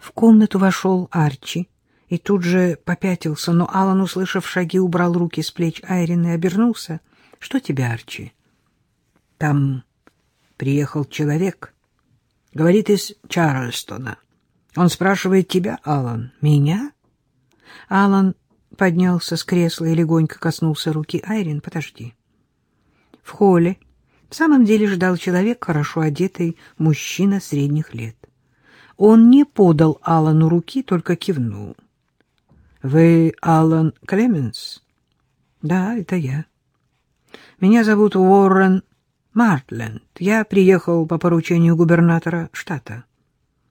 В комнату вошел Арчи и тут же попятился, но Алан, услышав шаги, убрал руки с плеч Айрин и обернулся. — Что тебе, Арчи? — Там приехал человек. Говорит из Чарльстона. Он спрашивает тебя, Алан. Меня? Алан поднялся с кресла и легонько коснулся руки Айрин. Подожди. В холле в самом деле ждал человек, хорошо одетый мужчина средних лет. Он не подал Алану руки, только кивнул. — Вы Алан Клеменс? — Да, это я. — Меня зовут Уоррен Мартленд. Я приехал по поручению губернатора штата.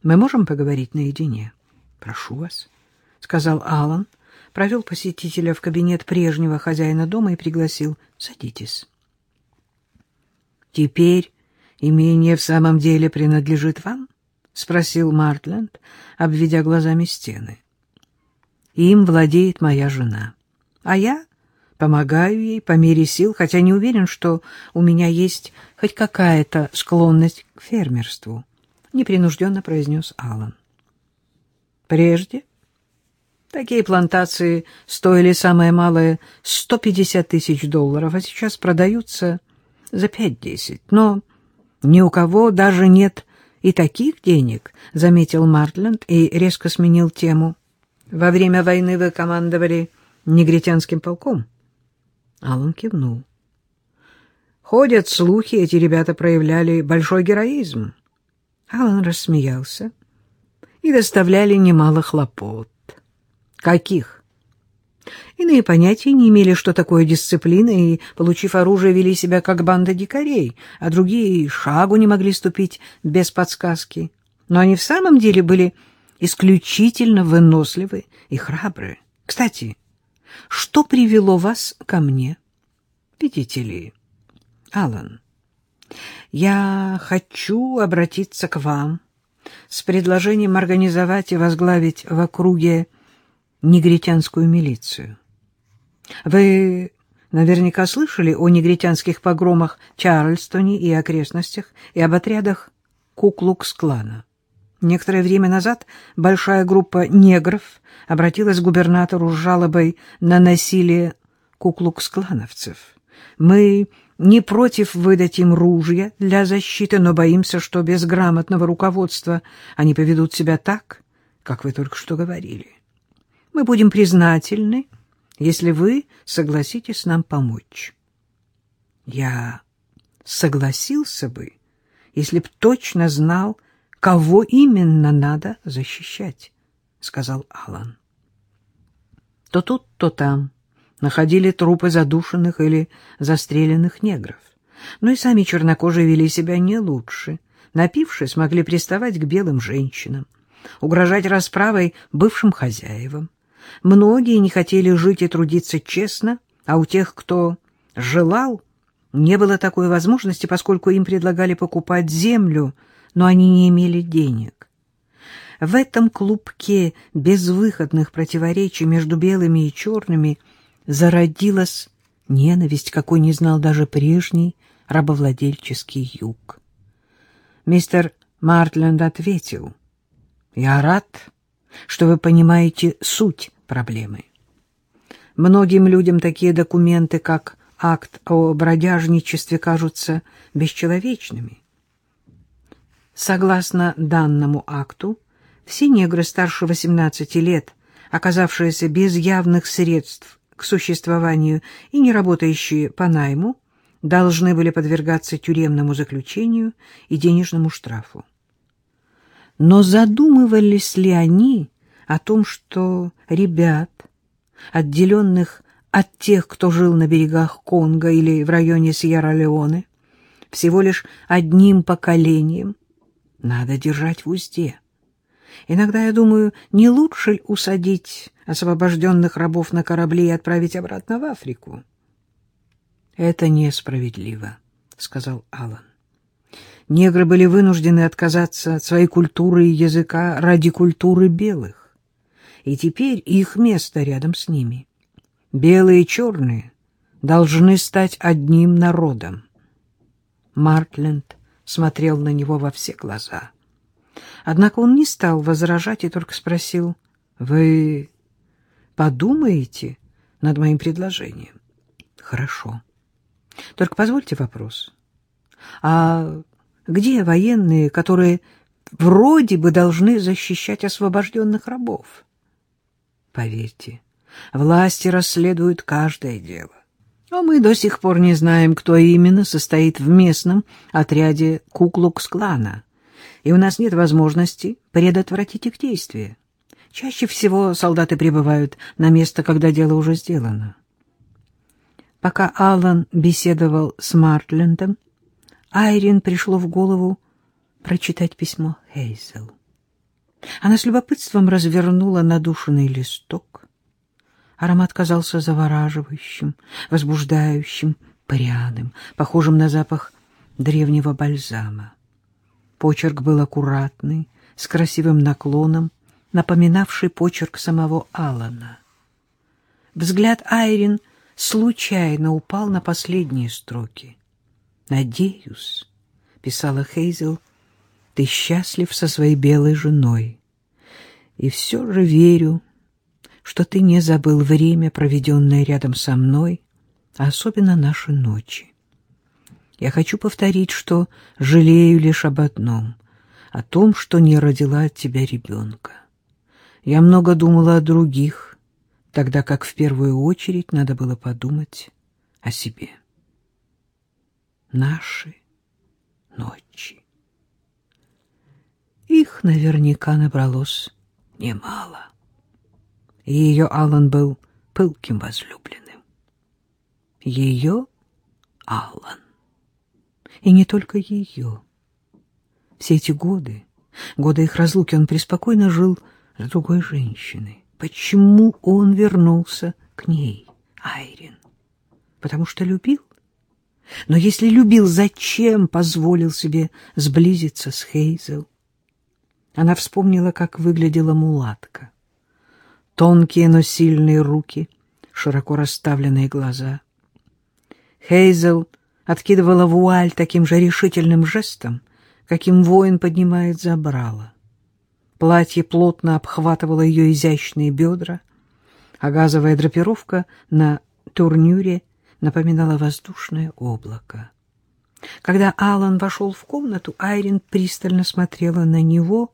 Мы можем поговорить наедине? — Прошу вас, — сказал Алан, провел посетителя в кабинет прежнего хозяина дома и пригласил. — Садитесь. — Теперь имение в самом деле принадлежит вам? — спросил Мартленд, обведя глазами стены. — Им владеет моя жена, а я помогаю ей по мере сил, хотя не уверен, что у меня есть хоть какая-то склонность к фермерству, — непринужденно произнес Алан. Прежде такие плантации стоили самое малое 150 тысяч долларов, а сейчас продаются за 5-10. Но ни у кого даже нет и таких денег, — заметил Мартленд и резко сменил тему. Во время войны вы командовали негритянским полком? Алан кивнул. Ходят слухи, эти ребята проявляли большой героизм. Алан рассмеялся. И доставляли немало хлопот. Каких? Иные понятия не имели, что такое дисциплина, и, получив оружие, вели себя как банда дикарей, а другие шагу не могли ступить без подсказки. Но они в самом деле были исключительно выносливы и храбры. Кстати, что привело вас ко мне? Видите ли, Алан, я хочу обратиться к вам с предложением организовать и возглавить в округе негритянскую милицию. Вы наверняка слышали о негритянских погромах Чарльстоне и окрестностях и об отрядах Куклукс-клана. Некоторое время назад большая группа негров обратилась к губернатору с жалобой на насилие куклукс-клановцев. Мы не против выдать им ружья для защиты, но боимся, что без грамотного руководства они поведут себя так, как вы только что говорили. Мы будем признательны, если вы согласитесь нам помочь. Я согласился бы, если б точно знал, кого именно надо защищать, — сказал Алан. То тут, то там находили трупы задушенных или застреленных негров. Но и сами чернокожие вели себя не лучше. Напившись, могли приставать к белым женщинам, угрожать расправой бывшим хозяевам. Многие не хотели жить и трудиться честно, а у тех, кто желал, не было такой возможности, поскольку им предлагали покупать землю, но они не имели денег. В этом клубке безвыходных противоречий между белыми и черными – зародилась ненависть, какой не знал даже прежний рабовладельческий юг. Мистер Мартленд ответил, «Я рад, что вы понимаете суть проблемы. Многим людям такие документы, как акт о бродяжничестве, кажутся бесчеловечными. Согласно данному акту, все негры старше 18 лет, оказавшиеся без явных средств к существованию и не работающие по найму должны были подвергаться тюремному заключению и денежному штрафу. Но задумывались ли они о том, что ребят, отделенных от тех, кто жил на берегах Конго или в районе Сьерра-Леоне, всего лишь одним поколением, надо держать в узде? Иногда я думаю, не лучше ли усадить освобожденных рабов на корабли и отправить обратно в Африку? — Это несправедливо, — сказал Алан. Негры были вынуждены отказаться от своей культуры и языка ради культуры белых, и теперь их место рядом с ними. Белые и черные должны стать одним народом. Мартленд смотрел на него во все глаза — Однако он не стал возражать и только спросил, «Вы подумаете над моим предложением?» «Хорошо. Только позвольте вопрос. А где военные, которые вроде бы должны защищать освобожденных рабов?» «Поверьте, власти расследуют каждое дело. Но мы до сих пор не знаем, кто именно состоит в местном отряде Куклукс-клана, и у нас нет возможности предотвратить их действия. Чаще всего солдаты прибывают на место, когда дело уже сделано. Пока Аллан беседовал с Мартлендом, Айрин пришло в голову прочитать письмо Хейзел. Она с любопытством развернула надушенный листок. Аромат казался завораживающим, возбуждающим, пряным, похожим на запах древнего бальзама. Почерк был аккуратный, с красивым наклоном, напоминавший почерк самого Алана. Взгляд Айрин случайно упал на последние строки. «Надеюсь», — писала Хейзел, — «ты счастлив со своей белой женой. И все же верю, что ты не забыл время, проведенное рядом со мной, а особенно наши ночи. Я хочу повторить, что жалею лишь об одном — о том, что не родила от тебя ребенка. Я много думала о других, тогда как в первую очередь надо было подумать о себе. Наши ночи. Их наверняка набралось немало и ее Аллан был пылким возлюбленным. Ее Аллан. И не только ее. Все эти годы, годы их разлуки, он преспокойно жил с другой женщиной. Почему он вернулся к ней, Айрин? Потому что любил? Но если любил, зачем позволил себе сблизиться с Хейзел? Она вспомнила, как выглядела мулатка. Тонкие, но сильные руки, широко расставленные глаза. Хейзел откидывала вуаль таким же решительным жестом, каким воин поднимает забрало. Платье плотно обхватывало ее изящные бедра, а газовая драпировка на турнюре напоминала воздушное облако. Когда Алан вошел в комнату, Айрин пристально смотрела на него,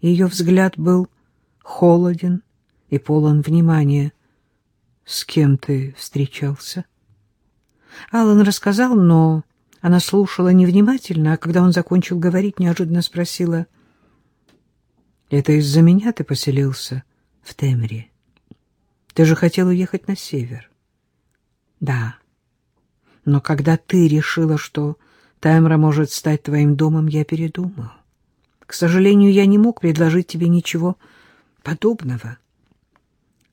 и ее взгляд был холоден и полон внимания. «С кем ты встречался?» Алан рассказал, но она слушала невнимательно, а когда он закончил говорить, неожиданно спросила, «Это из-за меня ты поселился в Темре? Ты же хотел уехать на север?» «Да, но когда ты решила, что Темра может стать твоим домом, я передумал. К сожалению, я не мог предложить тебе ничего подобного».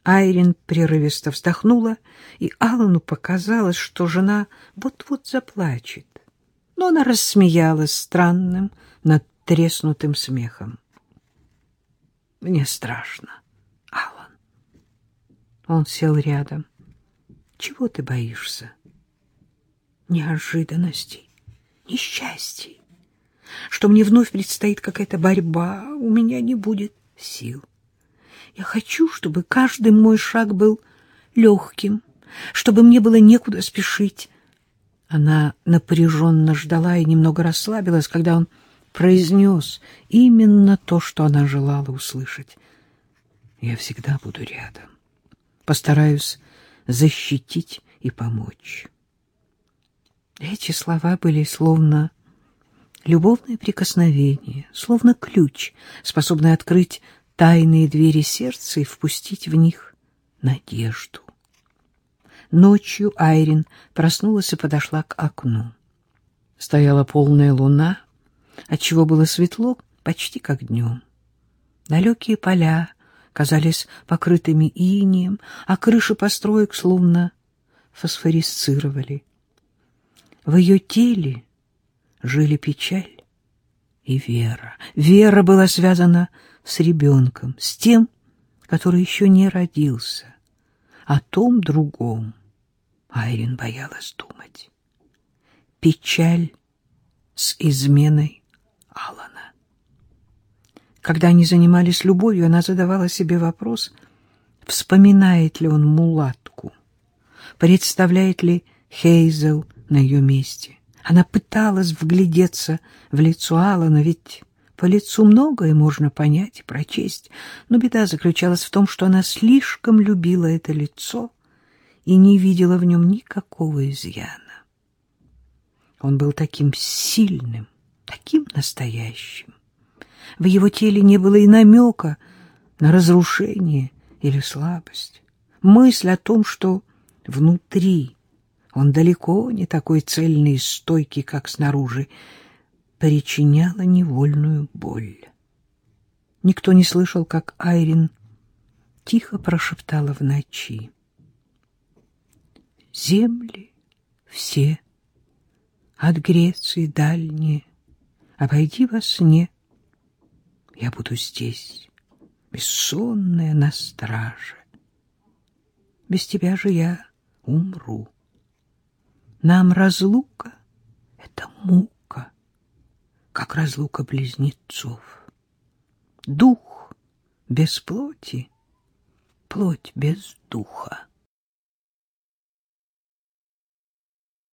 Айрин прерывисто вздохнула, и Аллану показалось, что жена вот-вот заплачет. Но она рассмеялась странным, надтреснутым смехом. — Мне страшно, Аллан. Он сел рядом. — Чего ты боишься? — Неожиданностей, несчастий. Что мне вновь предстоит какая-то борьба, у меня не будет сил. Я хочу, чтобы каждый мой шаг был легким, чтобы мне было некуда спешить. Она напряженно ждала и немного расслабилась, когда он произнес именно то, что она желала услышать. Я всегда буду рядом. Постараюсь защитить и помочь. Эти слова были словно любовное прикосновение, словно ключ, способный открыть тайные двери сердца и впустить в них надежду. Ночью Айрин проснулась и подошла к окну. Стояла полная луна, отчего было светло почти как днем. Далекие поля казались покрытыми инием, а крыши построек словно фосфорисцировали. В ее теле жили печаль и вера. Вера была связана с ребенком, с тем, который еще не родился. О том другом Айрин боялась думать. Печаль с изменой Алана. Когда они занимались любовью, она задавала себе вопрос, вспоминает ли он мулатку, представляет ли Хейзел на ее месте. Она пыталась вглядеться в лицо Алана, ведь по лицу многое можно понять и прочесть, но беда заключалась в том, что она слишком любила это лицо и не видела в нем никакого изъяна. Он был таким сильным, таким настоящим. В его теле не было и намека на разрушение или слабость. Мысль о том, что внутри он далеко не такой цельный и стойкий, как снаружи, причиняла невольную боль. Никто не слышал, как Айрин тихо прошептала в ночи. «Земли все, от Греции дальние, обойди во сне. Я буду здесь, бессонная на страже. Без тебя же я умру». Нам разлука — это мука, как разлука близнецов. Дух без плоти, плоть без духа.